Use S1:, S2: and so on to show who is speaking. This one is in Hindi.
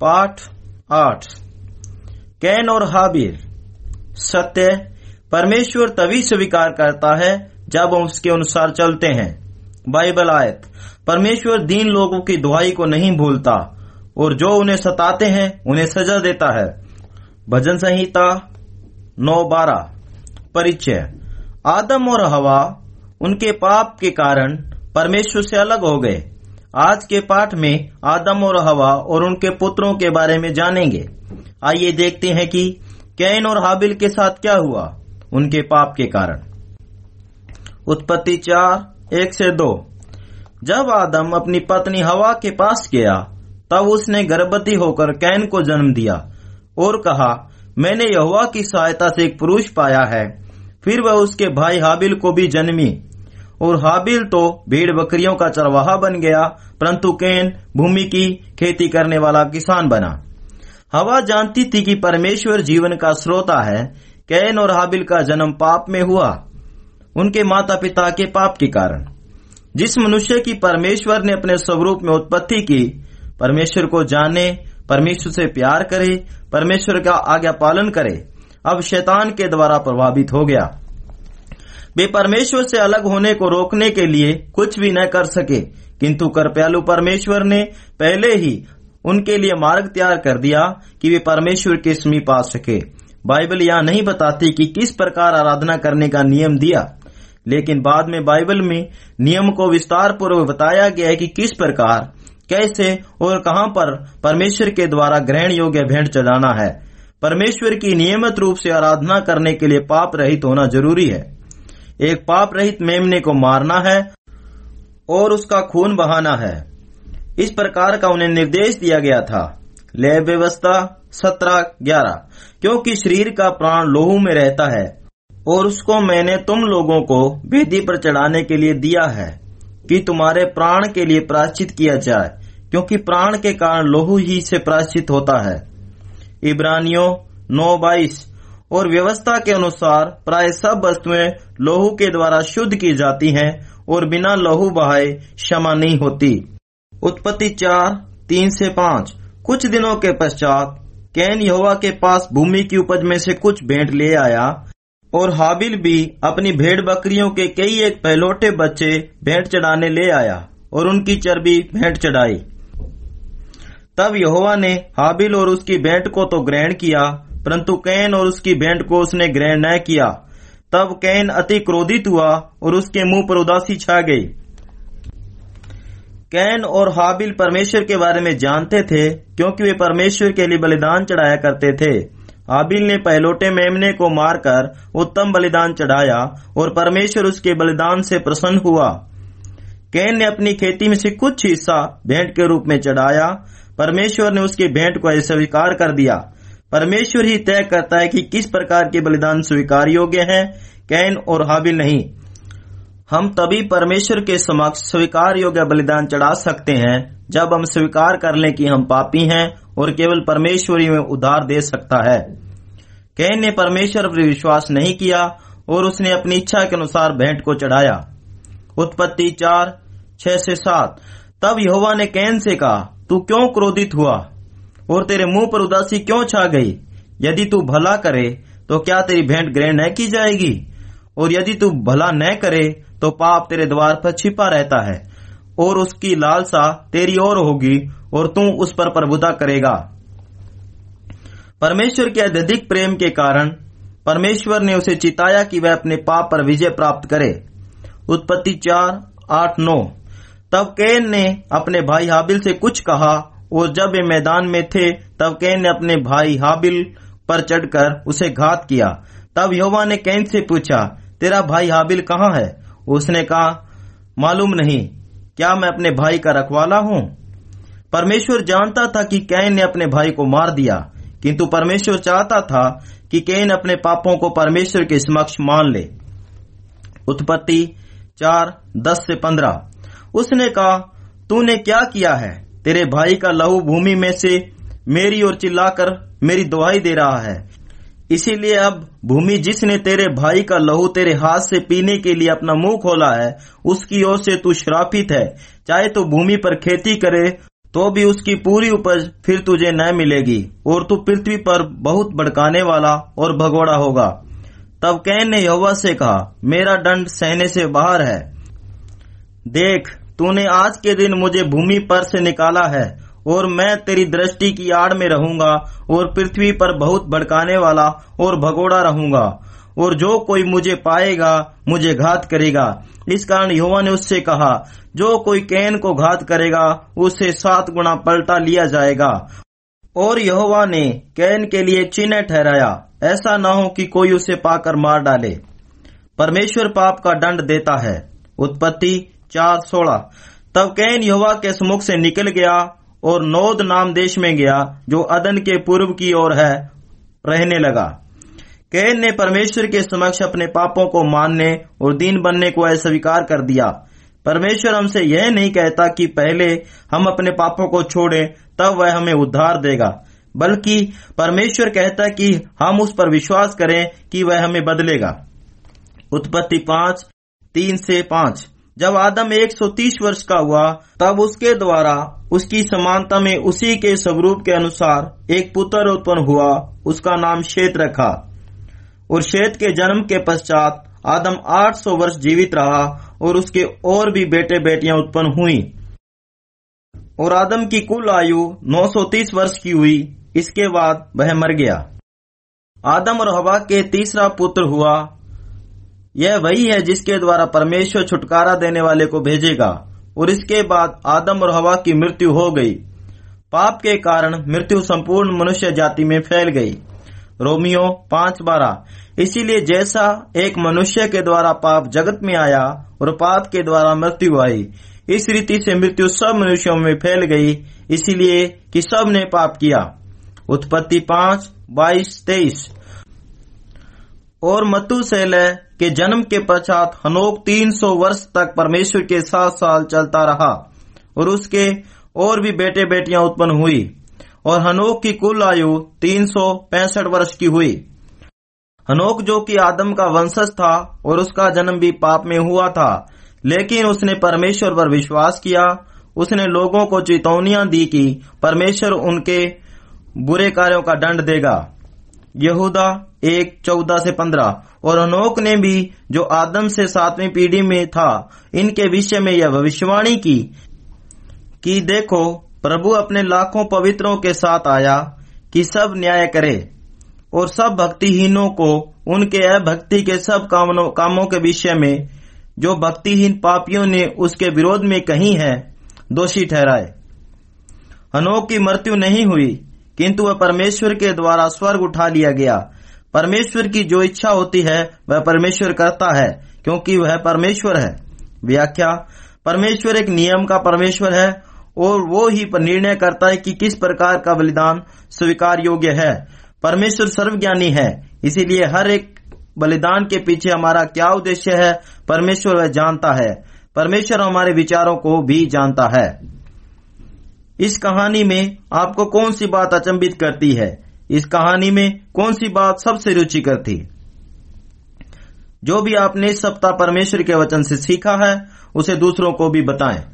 S1: पाठ आठ। कैन और हाबिल सत्य, परमेश्वर तभी स्वीकार करता है जब हम उसके अनुसार चलते हैं। बाइबल आयत, परमेश्वर दीन लोगों की दुआई को नहीं भूलता और जो उन्हें सताते हैं, उन्हें सजा देता है। भजन संहिता नौ बारह, परिचय। आदम और हवा उनके पाप के कारण परमेश्वर से अलग हो गए। आज के पाठ में आदम और हवा और उनके पुत्रों के बारे में जानेंगे। आइए देखते हैं कि कैन और हाबिल के साथ क्या हुआ, उनके पाप के कारण। उत्पत्ति चार, एक से दो। जब आदम अपनी पत्नी हवा के पास गया, तब उसने गर्भवती होकर कैन को जन्म दिया और कहा, मैंने यहुआ की सहायता से एक पुरुष पाया है। फिर वह उसके भाई हाबिल को भी जन्मी। और हाबिल तो भेड़ बकरियों का चरवाहा बन गया, परंतु कैन भूमि की खेती करने वाला किसान बना। हवा जानती थी कि परमेश्वर जीवन का स्रोता है, कैन और हाबिल का जन्म पाप में हुआ, उनके माता पिता के पाप के कारण। जिस मनुष्य की परमेश्वर ने अपने स्वरूप में उत्पत्ति की, परमेश्वर को जाने, परमेश्वर से प्यार करे, परमेश्वर का आज्ञा पालन करे, अब शैतान के द्वारा प्रभावित हो गया। वे परमेश्वर से अलग होने को रोकने के लिए कुछ भी न कर सके। किंतु कृपयालु परमेश्वर ने पहले ही उनके लिए मार्ग तैयार कर दिया कि वे परमेश्वर के समीप आ सके। बाइबल यहाँ नहीं बताती कि किस प्रकार आराधना करने का नियम दिया, लेकिन बाद में बाइबल में नियम को विस्तार पूर्वक बताया गया है कि किस प्रकार, कैसे और कहाँ पर परमेश्वर के द्वारा ग्रहण योग्य भेंट चढ़ाना है। परमेश्वर की नियमित रूप से आराधना करने के लिए पाप रहित होना ज़रूरी है। एक पाप रहित मेमने को मारना है और उसका खून बहाना है। इस प्रकार का उन्हें निर्देश दिया गया था। लय व्यवस्था सत्रह ग्यारह। क्योंकि शरीर का प्राण लोहू में रहता है और उसको मैंने तुम लोगों को वेदी पर चढ़ाने के लिए दिया है कि तुम्हारे प्राण के लिए प्राश्चित किया जाए, क्योंकि प्राण के कारण लोहू ही से प्राश्चित होता है। इब्रानियों नौ बाईस। और व्यवस्था के अनुसार प्राय सब वस्तुएँ लोहू के द्वारा शुद्ध की जाती हैं और बिना लहू बहाए क्षमा नहीं होती। उत्पत्ति चार, तीन से पाँच। कुछ दिनों के पश्चात कैन यहोवा के पास भूमि की उपज में से कुछ भेंट ले आया और हाबिल भी अपनी भेड़ बकरियों के कई एक पहलोटे बच्चे भेंट चढ़ाने ले आया और उनकी चर्बी भेंट चढ़ाई। तब यहोवा ने हाबिल और उसकी भेंट को तो ग्रहण किया परंतु कैन और उसकी भेंट को उसने ग्रहण न किया। तब कैन अति क्रोधित हुआ और उसके मुँह पर उदासी छा गई। कैन और हाबिल परमेश्वर के बारे में जानते थे, क्योंकि वे परमेश्वर के लिए बलिदान चढ़ाया करते थे। हाबिल ने पहलोटे मेमने को मारकर उत्तम बलिदान चढ़ाया और परमेश्वर उसके बलिदान से प्रसन्न हुआ। कैन ने अपनी खेती में से कुछ हिस्सा भेंट के रूप में चढ़ाया। परमेश्वर ने उसकी भेंट को स्वीकार कर दिया। परमेश्वर ही तय करता है कि किस प्रकार के बलिदान स्वीकार योग्य है, कैन और हाबिल नहीं। हम तभी परमेश्वर के समक्ष स्वीकार योग्य बलिदान चढ़ा सकते हैं, जब हम स्वीकार कर लें कि हम पापी हैं और केवल परमेश्वर ही में उद्धार दे सकता है। कैन ने परमेश्वर पर विश्वास नहीं किया और उसने अपनी इच्छा के अनुसार भेंट को चढ़ाया। उत्पत्ति चार, छह से सात। तब यहोवा ने कैन से कहा, तू क्यों क्रोधित हुआ? और तेरे मुँह पर उदासी क्यों छा गई? यदि तू भला करे तो क्या तेरी भेंट ग्रहण न की जाएगी? और यदि तू भला न करे तो पाप तेरे द्वार पर छिपा रहता है, और उसकी लालसा तेरी ओर होगी, और तू उस पर प्रभुता करेगा। परमेश्वर के अत्यधिक प्रेम के कारण, परमेश्वर ने उसे चिताया कि वह अपने पाप पर विजय प्राप्त करे। उत्पत्ति चार, आठ, नौ। तब कैन ने अपने भाई हाबिल से कुछ कहा और जब वे मैदान में थे, तब कैन ने अपने भाई हाबिल पर चढ़कर उसे घात किया। तब योवा ने कैन से पूछा, तेरा भाई हाबिल कहाँ है? उसने कहा, मालूम नहीं। क्या मैं अपने भाई का रखवाला हूँ? परमेश्वर जानता था कि कैन ने अपने भाई को मार दिया, किंतु परमेश्वर चाहता था कि कैन अपने पापों को परमेश्वर के समक्ष मान ले। उत्पत्ति चार, दस से पंद्रह। उसने कहा, तूने क्या किया है? तेरे भाई का लहू भूमि में से मेरी ओर चिल्लाकर मेरी दुहाई दे रहा है। इसीलिए अब भूमि जिसने तेरे भाई का लहू तेरे हाथ से पीने के लिए अपना मुँह खोला है, उसकी ओर से तू श्रापित है। चाहे तो भूमि पर खेती करे तो भी उसकी पूरी उपज फिर तुझे न मिलेगी, और तू पृथ्वी पर बहुत भड़काने वाला और भगोड़ा होगा। तब कैन ने यहोवा से कहा, मेरा दंड सहने से बाहर है। देख तूने आज के दिन मुझे भूमि पर से निकाला है, और मैं तेरी दृष्टि की आड़ में रहूँगा, और पृथ्वी पर बहुत भड़काने वाला और भगोड़ा रहूँगा, और जो कोई मुझे पाएगा, मुझे घात करेगा। इस कारण युवा ने उससे कहा, जो कोई कैन को घात करेगा, उसे सात गुना पलटा लिया जाएगा। और यहोवा ने कैन के लिए चिन्ह ठहराया, ऐसा न हो कि कोई उसे पाकर मार डाले। परमेश्वर पाप का दंड देता है। उत्पत्ति चार सोलह। तब कैन युवा के समुख से निकल गया और नोद नाम देश में गया, जो अदन के पूर्व की ओर है, रहने लगा। कैन ने परमेश्वर के समक्ष अपने पापों को मानने और दीन बनने को अस्वीकार कर दिया। परमेश्वर हमसे यह नहीं कहता कि पहले हम अपने पापों को छोड़ें, तब वह हमें उद्धार देगा। बल्कि परमेश्वर कहता कि हम उस पर विश्वास करें कि वह हमें बदलेगा। उत्पत्ति पाँच, तीन से पाँच। जब आदम 130 वर्ष का हुआ, तब उसके द्वारा उसकी समानता में उसी के स्वरूप के अनुसार एक पुत्र उत्पन्न हुआ, उसका नाम शेत रखा। और शेत के जन्म के पश्चात आदम 800 वर्ष जीवित रहा और उसके और भी बेटे बेटियाँ उत्पन्न हुई। और आदम की कुल आयु 930 वर्ष की हुई, इसके बाद वह मर गया। आदम और हवा के तीसरा पुत्र हुआ यह वही है जिसके द्वारा परमेश्वर छुटकारा देने वाले को भेजेगा, और इसके बाद आदम और हवा की मृत्यु हो गई। पाप के कारण मृत्यु संपूर्ण मनुष्य जाति में फैल गई। रोमियो पाँच बारह। इसीलिए जैसा एक मनुष्य के द्वारा पाप जगत में आया और पाप के द्वारा मृत्यु आई, इस रीति से मृत्यु सब मनुष्यों में फैल गई, इसीलिए कि सबने पाप किया। उत्पत्ति पाँच, बाईस, तेईस। और मतु सैलय के जन्म के पश्चात हनोक 300 वर्ष तक परमेश्वर के साथ साल चलता रहा और उसके और भी बेटे बेटियाँ उत्पन्न हुई और हनोक की कुल आयु तीन सौ पैंसठ वर्ष की हुई। हनोक जो कि आदम का वंशज था और उसका जन्म भी पाप में हुआ था, लेकिन उसने परमेश्वर पर विश्वास किया, उसने लोगों को चेतावनियाँ दी कि परमेश्वर उनके बुरे कार्यों का दंड देगा। यहूदा एक चौदह से पंद्रह। और अनोक ने भी, जो आदम से सातवीं पीढ़ी में था, इनके विषय में यह भविष्यवाणी की, कि देखो, प्रभु अपने लाखों पवित्रों के साथ आया, कि सब न्याय करे, और सब भक्तिहीनों को, उनके अभक्ति के सब कामों के विषय में, जो भक्तिहीन पापियों ने उसके विरोध में कही है, दोषी ठहराए। अनोक की मृत्यु नहीं हुई किंतु वह परमेश्वर के द्वारा स्वर्ग उठा लिया गया। परमेश्वर की जो इच्छा होती है, वह परमेश्वर करता है, क्योंकि वह परमेश्वर है। व्याख्या, परमेश्वर एक नियम का परमेश्वर है, और वो ही निर्णय करता है कि किस प्रकार का बलिदान स्वीकार योग्य है। परमेश्वर सर्वज्ञानी है, इसीलिए हर एक बलिदान के पीछे हमारा क्या उद्देश्य है, परमेश्वर वह जानता है। परमेश्वर हमारे विचारों को भी जानता है। इस कहानी में आपको कौन सी बात अचंबित करती है? इस कहानी में कौन सी बात सबसे रुचिकर थी जो भी आपने इस सप्ताह परमेश्वर के वचन से सीखा है, उसे दूसरों को भी बताएँ।